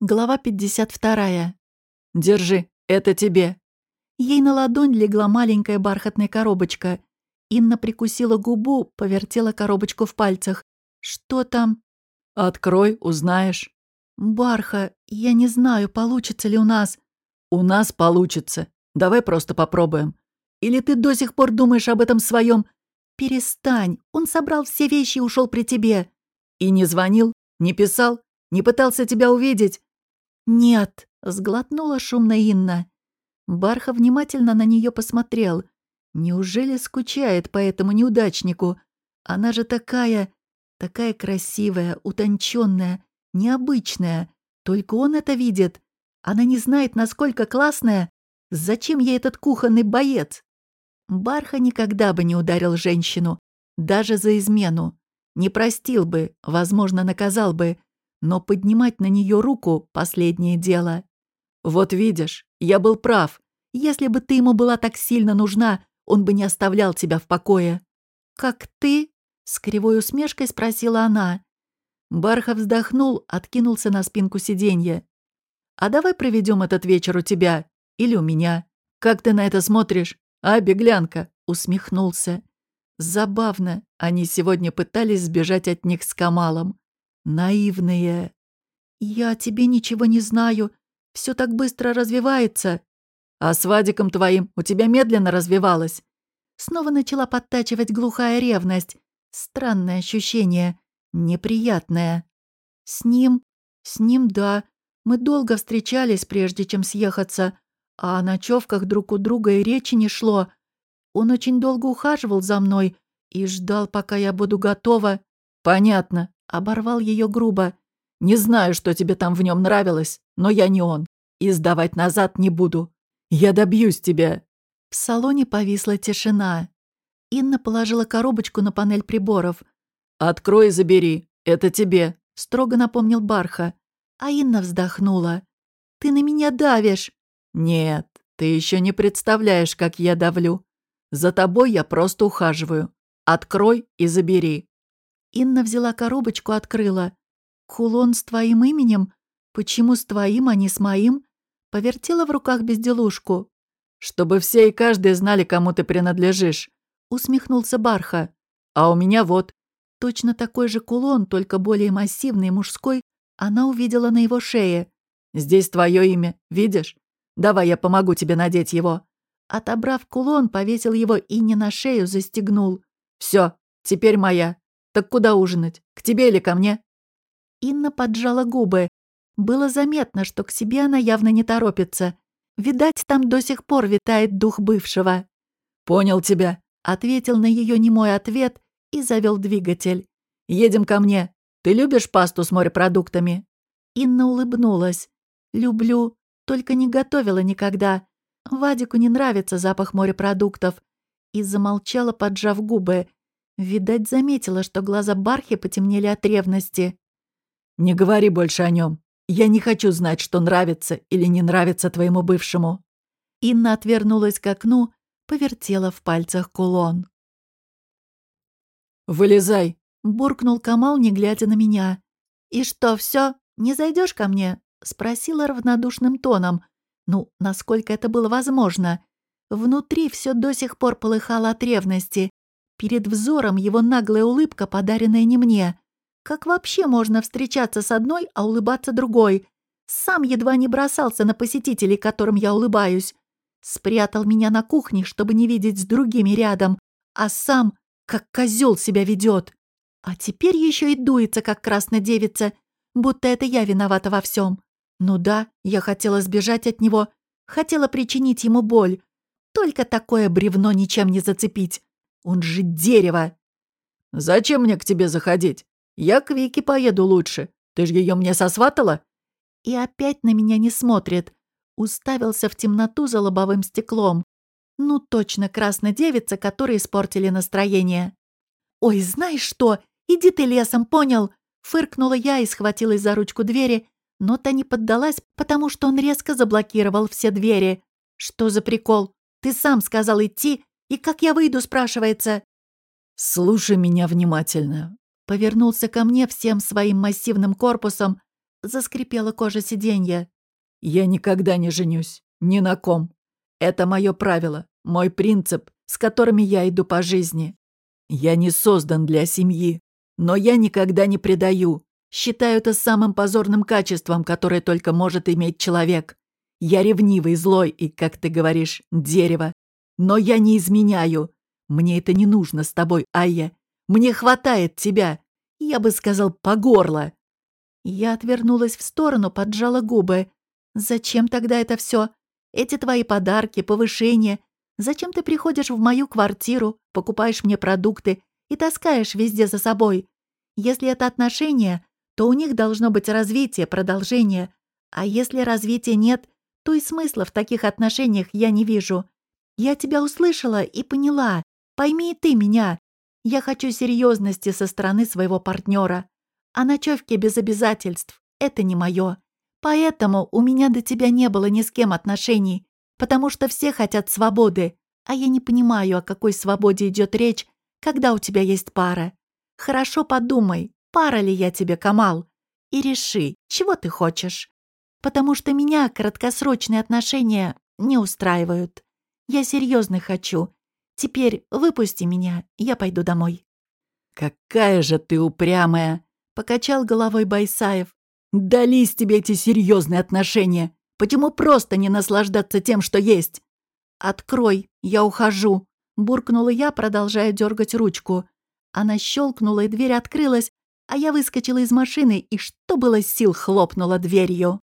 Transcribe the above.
Глава 52. «Держи, это тебе». Ей на ладонь легла маленькая бархатная коробочка. Инна прикусила губу, повертела коробочку в пальцах. «Что там?» «Открой, узнаешь». «Барха, я не знаю, получится ли у нас». «У нас получится. Давай просто попробуем. Или ты до сих пор думаешь об этом своем? «Перестань, он собрал все вещи и ушел при тебе». «И не звонил? Не писал? Не пытался тебя увидеть?» «Нет», — сглотнула шумно Инна. Барха внимательно на нее посмотрел. Неужели скучает по этому неудачнику? Она же такая, такая красивая, утонченная, необычная. Только он это видит. Она не знает, насколько классная. Зачем ей этот кухонный боец? Барха никогда бы не ударил женщину, даже за измену. Не простил бы, возможно, наказал бы, но поднимать на нее руку — последнее дело. «Вот видишь, я был прав. Если бы ты ему была так сильно нужна, он бы не оставлял тебя в покое». «Как ты?» — с кривой усмешкой спросила она. Барха вздохнул, откинулся на спинку сиденья. «А давай проведем этот вечер у тебя или у меня. Как ты на это смотришь, а, беглянка?» — усмехнулся. Забавно, они сегодня пытались сбежать от них с Камалом. Наивные. «Я тебе ничего не знаю. Все так быстро развивается». «А с Вадиком твоим у тебя медленно развивалось?» Снова начала подтачивать глухая ревность. Странное ощущение. Неприятное. «С ним? С ним, да. Мы долго встречались, прежде чем съехаться. А о ночевках друг у друга и речи не шло. Он очень долго ухаживал за мной и ждал, пока я буду готова». «Понятно. Оборвал ее грубо. «Не знаю, что тебе там в нем нравилось, но я не он. И сдавать назад не буду. Я добьюсь тебя». В салоне повисла тишина. Инна положила коробочку на панель приборов. «Открой и забери. Это тебе», — строго напомнил Барха. А Инна вздохнула. «Ты на меня давишь». «Нет, ты еще не представляешь, как я давлю. За тобой я просто ухаживаю. Открой и забери». Инна взяла коробочку, открыла. «Кулон с твоим именем? Почему с твоим, а не с моим?» Повертела в руках безделушку. «Чтобы все и каждый знали, кому ты принадлежишь», — усмехнулся Барха. «А у меня вот». Точно такой же кулон, только более массивный, мужской, она увидела на его шее. «Здесь твое имя, видишь? Давай я помогу тебе надеть его». Отобрав кулон, повесил его и не на шею застегнул. «Все, теперь моя. Так куда ужинать? К тебе или ко мне?» Инна поджала губы. Было заметно, что к себе она явно не торопится. Видать, там до сих пор витает дух бывшего. «Понял тебя», — ответил на ее немой ответ и завел двигатель. «Едем ко мне. Ты любишь пасту с морепродуктами?» Инна улыбнулась. «Люблю, только не готовила никогда. Вадику не нравится запах морепродуктов». И замолчала, поджав губы. Видать, заметила, что глаза Бархи потемнели от ревности. «Не говори больше о нем. Я не хочу знать, что нравится или не нравится твоему бывшему». Инна отвернулась к окну, повертела в пальцах кулон. «Вылезай!» — буркнул Камал, не глядя на меня. «И что, все? Не зайдешь ко мне?» — спросила равнодушным тоном. Ну, насколько это было возможно. Внутри все до сих пор полыхало от ревности. Перед взором его наглая улыбка, подаренная не мне. Как вообще можно встречаться с одной, а улыбаться другой? Сам едва не бросался на посетителей, которым я улыбаюсь. Спрятал меня на кухне, чтобы не видеть с другими рядом, а сам как козел себя ведет. А теперь еще и дуется, как красная девица, будто это я виновата во всем. Ну да, я хотела сбежать от него, хотела причинить ему боль. Только такое бревно ничем не зацепить. Он же дерево!» «Зачем мне к тебе заходить? Я к Вике поеду лучше. Ты ж ее мне сосватала?» И опять на меня не смотрит. Уставился в темноту за лобовым стеклом. Ну, точно красная девица, которой испортили настроение. «Ой, знаешь что? Иди ты лесом, понял?» Фыркнула я и схватилась за ручку двери, но та не поддалась, потому что он резко заблокировал все двери. «Что за прикол? Ты сам сказал идти, и как я выйду, спрашивается?» «Слушай меня внимательно». Повернулся ко мне всем своим массивным корпусом, заскрипела кожа сиденья. «Я никогда не женюсь. Ни на ком. Это мое правило, мой принцип, с которыми я иду по жизни. Я не создан для семьи, но я никогда не предаю. Считаю это самым позорным качеством, которое только может иметь человек. Я ревнивый, злой и, как ты говоришь, дерево. Но я не изменяю. Мне это не нужно с тобой, Айя. Мне хватает тебя. Я бы сказал, по горло. Я отвернулась в сторону, поджала губы. Зачем тогда это все? Эти твои подарки, повышения. Зачем ты приходишь в мою квартиру, покупаешь мне продукты и таскаешь везде за собой? Если это отношения, то у них должно быть развитие, продолжение. А если развития нет, то и смысла в таких отношениях я не вижу. Я тебя услышала и поняла. Пойми и ты меня. Я хочу серьезности со стороны своего партнера. А ночевки без обязательств — это не мое. Поэтому у меня до тебя не было ни с кем отношений, потому что все хотят свободы, а я не понимаю, о какой свободе идет речь, когда у тебя есть пара. Хорошо подумай, пара ли я тебе, Камал, и реши, чего ты хочешь. Потому что меня краткосрочные отношения не устраивают. Я серьезно хочу. Теперь выпусти меня, я пойду домой. «Какая же ты упрямая!» — покачал головой Байсаев. «Дались тебе эти серьезные отношения! Почему просто не наслаждаться тем, что есть?» «Открой, я ухожу!» — буркнула я, продолжая дергать ручку. Она щелкнула, и дверь открылась, а я выскочила из машины и, что было сил, хлопнула дверью.